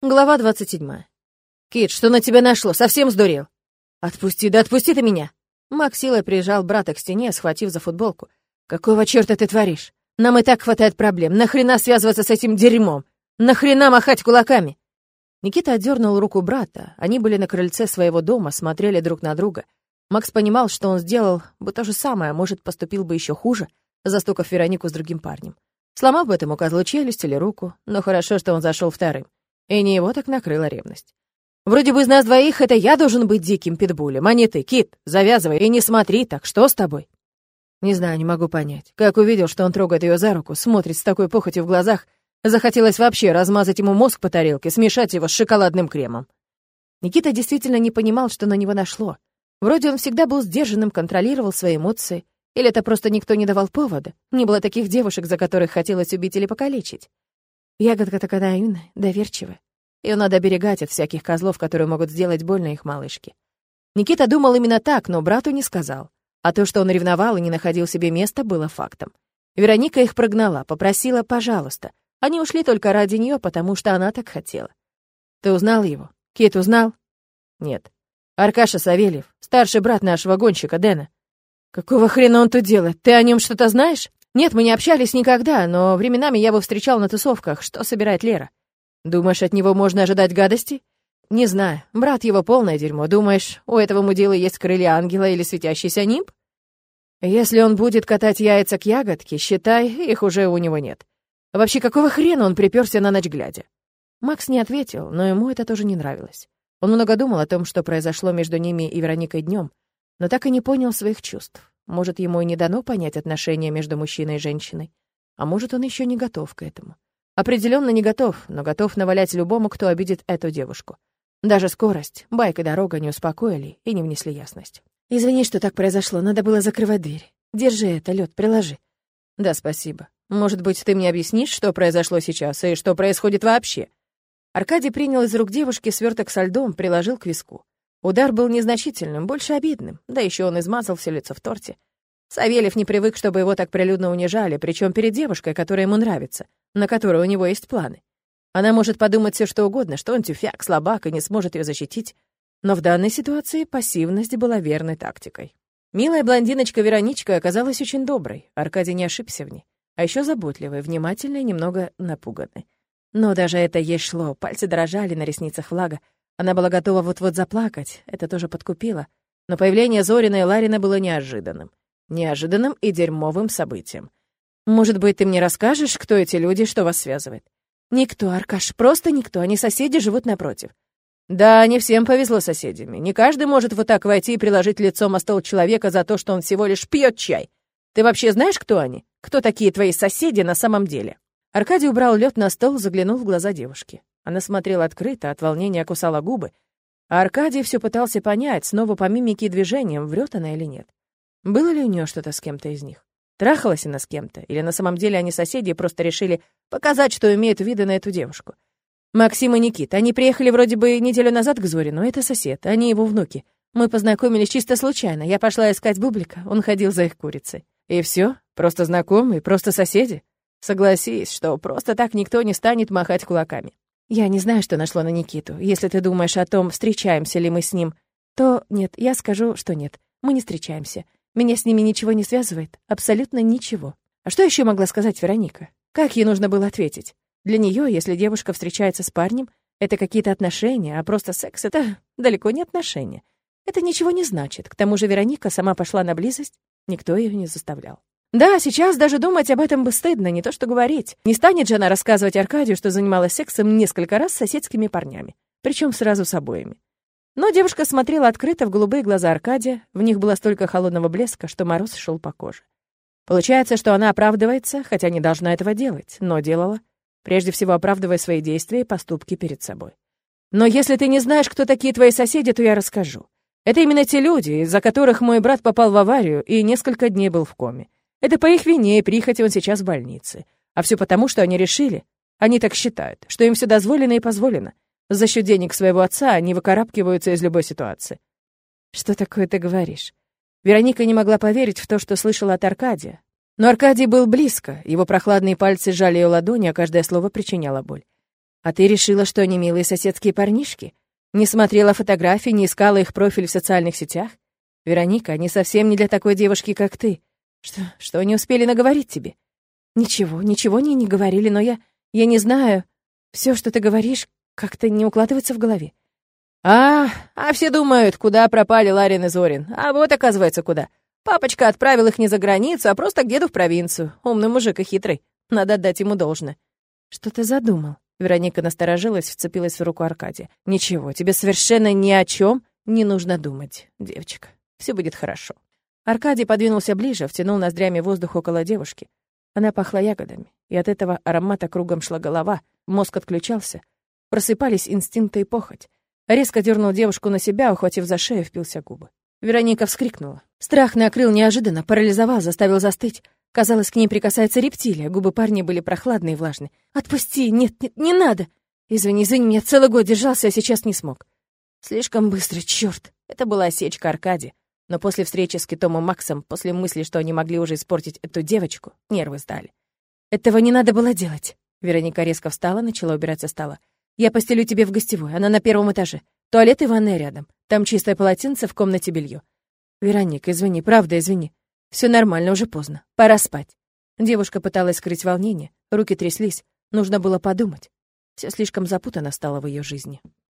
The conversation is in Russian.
Глава 27. «Кит, что на тебя нашло? Совсем сдурел?» «Отпусти, да отпусти ты меня!» Макс силой прижал брата к стене, схватив за футболку. «Какого черта ты творишь? Нам и так хватает проблем. Нахрена связываться с этим дерьмом? Нахрена махать кулаками?» Никита отдернул руку брата. Они были на крыльце своего дома, смотрели друг на друга. Макс понимал, что он сделал бы то же самое, может, поступил бы еще хуже, застукав Веронику с другим парнем. Сломав бы этому козлу челюсть или руку, но хорошо, что он зашел вторым. И не его так накрыла ревность. Вроде бы из нас двоих это я должен быть диким питбулем, а не ты, Кит. Завязывай и не смотри так. Что с тобой? Не знаю, не могу понять. Как увидел, что он трогает ее за руку, смотрит с такой похотью в глазах, захотелось вообще размазать ему мозг по тарелке, смешать его с шоколадным кремом. Никита действительно не понимал, что на него нашло. Вроде он всегда был сдержанным, контролировал свои эмоции. Или это просто никто не давал повода? Не было таких девушек, за которых хотелось убить или покалечить. Ягодка такая наивная, доверчивая. Ее надо оберегать от всяких козлов, которые могут сделать больно их малышке. Никита думал именно так, но брату не сказал. А то, что он ревновал и не находил себе места, было фактом. Вероника их прогнала, попросила «пожалуйста». Они ушли только ради нее, потому что она так хотела. «Ты узнал его? Кит узнал?» «Нет». «Аркаша Савельев, старший брат нашего гонщика Дэна». «Какого хрена он тут делает? Ты о нем что-то знаешь?» Нет, мы не общались никогда, но временами я его встречал на тусовках. Что собирает Лера? Думаешь, от него можно ожидать гадости? Не знаю. Брат его полное дерьмо. Думаешь, у этого мудила есть крылья ангела или светящийся нимб? Если он будет катать яйца к ягодке, считай, их уже у него нет. Вообще, какого хрена он приперся на ночь глядя? Макс не ответил, но ему это тоже не нравилось. Он много думал о том, что произошло между ними и Вероникой днем, но так и не понял своих чувств. Может, ему и не дано понять отношения между мужчиной и женщиной. А может, он еще не готов к этому. Определенно не готов, но готов навалять любому, кто обидит эту девушку. Даже скорость, байк и дорога не успокоили и не внесли ясность. «Извини, что так произошло, надо было закрывать дверь. Держи это, лед, приложи». «Да, спасибо. Может быть, ты мне объяснишь, что произошло сейчас и что происходит вообще?» Аркадий принял из рук девушки сверток со льдом, приложил к виску. Удар был незначительным, больше обидным, да еще он измазал все лицо в торте. Савельев не привык, чтобы его так прилюдно унижали, причем перед девушкой, которая ему нравится, на которую у него есть планы. Она может подумать все что угодно, что он тюфяк, слабак и не сможет ее защитить. Но в данной ситуации пассивность была верной тактикой. Милая блондиночка Вероничка оказалась очень доброй, Аркадий не ошибся в ней. А еще заботливой, внимательной немного напуганной. Но даже это ей шло, пальцы дрожали на ресницах влага, она была готова вот-вот заплакать, это тоже подкупило. Но появление Зорина и Ларина было неожиданным. Неожиданным и дерьмовым событием. «Может быть, ты мне расскажешь, кто эти люди, что вас связывает?» «Никто, Аркаш, просто никто, они соседи живут напротив». «Да, не всем повезло соседями. Не каждый может вот так войти и приложить лицом о стол человека за то, что он всего лишь пьет чай. Ты вообще знаешь, кто они? Кто такие твои соседи на самом деле?» Аркадий убрал лед на стол, заглянул в глаза девушки. Она смотрела открыто, от волнения кусала губы. А Аркадий все пытался понять, снова по мимике и движениям, врет она или нет. Было ли у нее что-то с кем-то из них? Трахалась она с кем-то? Или на самом деле они соседи просто решили показать, что имеют виды на эту девушку? Максим и Никита, они приехали вроде бы неделю назад к Зоре, но это сосед, они его внуки. Мы познакомились чисто случайно. Я пошла искать Бублика, он ходил за их курицей. И все? Просто знакомые, просто соседи? Согласись, что просто так никто не станет махать кулаками. Я не знаю, что нашло на Никиту. Если ты думаешь о том, встречаемся ли мы с ним, то нет, я скажу, что нет. Мы не встречаемся. Меня с ними ничего не связывает. Абсолютно ничего. А что еще могла сказать Вероника? Как ей нужно было ответить? Для нее, если девушка встречается с парнем, это какие-то отношения, а просто секс — это далеко не отношения. Это ничего не значит. К тому же Вероника сама пошла на близость, никто ее не заставлял. Да, сейчас даже думать об этом бы стыдно, не то что говорить. Не станет же она рассказывать Аркадию, что занималась сексом несколько раз с соседскими парнями, причем сразу с обоими. Но девушка смотрела открыто в голубые глаза Аркадия, в них было столько холодного блеска, что мороз шел по коже. Получается, что она оправдывается, хотя не должна этого делать, но делала, прежде всего оправдывая свои действия и поступки перед собой. Но если ты не знаешь, кто такие твои соседи, то я расскажу. Это именно те люди, из-за которых мой брат попал в аварию и несколько дней был в коме. Это по их вине и прихоти он сейчас в больнице. А все потому, что они решили, они так считают, что им все дозволено и позволено. За счет денег своего отца они выкарабкиваются из любой ситуации. Что такое ты говоришь? Вероника не могла поверить в то, что слышала от Аркадия. Но Аркадий был близко, его прохладные пальцы сжали ее ладони, а каждое слово причиняло боль. А ты решила, что они милые соседские парнишки? Не смотрела фотографии, не искала их профиль в социальных сетях? Вероника, они совсем не для такой девушки, как ты. Что, что они успели наговорить тебе? Ничего, ничего они не говорили, но я... Я не знаю. Все, что ты говоришь, как-то не укладывается в голове. А, а все думают, куда пропали Ларин и Зорин. А вот, оказывается, куда. Папочка отправил их не за границу, а просто к деду в провинцию. Умный мужик и хитрый. Надо отдать ему должное. Что ты задумал? Вероника насторожилась, вцепилась в руку Аркадия. «Ничего, тебе совершенно ни о чем не нужно думать, девочка. Все будет хорошо». Аркадий подвинулся ближе, втянул ноздрями воздух около девушки. Она пахла ягодами, и от этого аромата кругом шла голова, мозг отключался. Просыпались инстинкты и похоть. Резко дернул девушку на себя, ухватив за шею, впился губы. Вероника вскрикнула. Страх накрыл неожиданно, парализовал, заставил застыть. Казалось, к ней прикасается рептилия, губы парня были прохладные и влажные. «Отпусти! Нет, нет, не надо!» «Извини, извини, меня целый год держался, а сейчас не смог». Слишком быстро, черт! Это была осечка Аркадия. Но после встречи с Китом и Максом, после мысли, что они могли уже испортить эту девочку, нервы сдали. «Этого не надо было делать!» Вероника резко встала, начала убирать со стола. «Я постелю тебе в гостевой, она на первом этаже. Туалет и ванная рядом. Там чистое полотенце, в комнате белье. Вероника, извини, правда, извини. Все нормально, уже поздно. Пора спать. Девушка пыталась скрыть волнение, руки тряслись. Нужно было подумать. Все слишком запутано стало в ее жизни.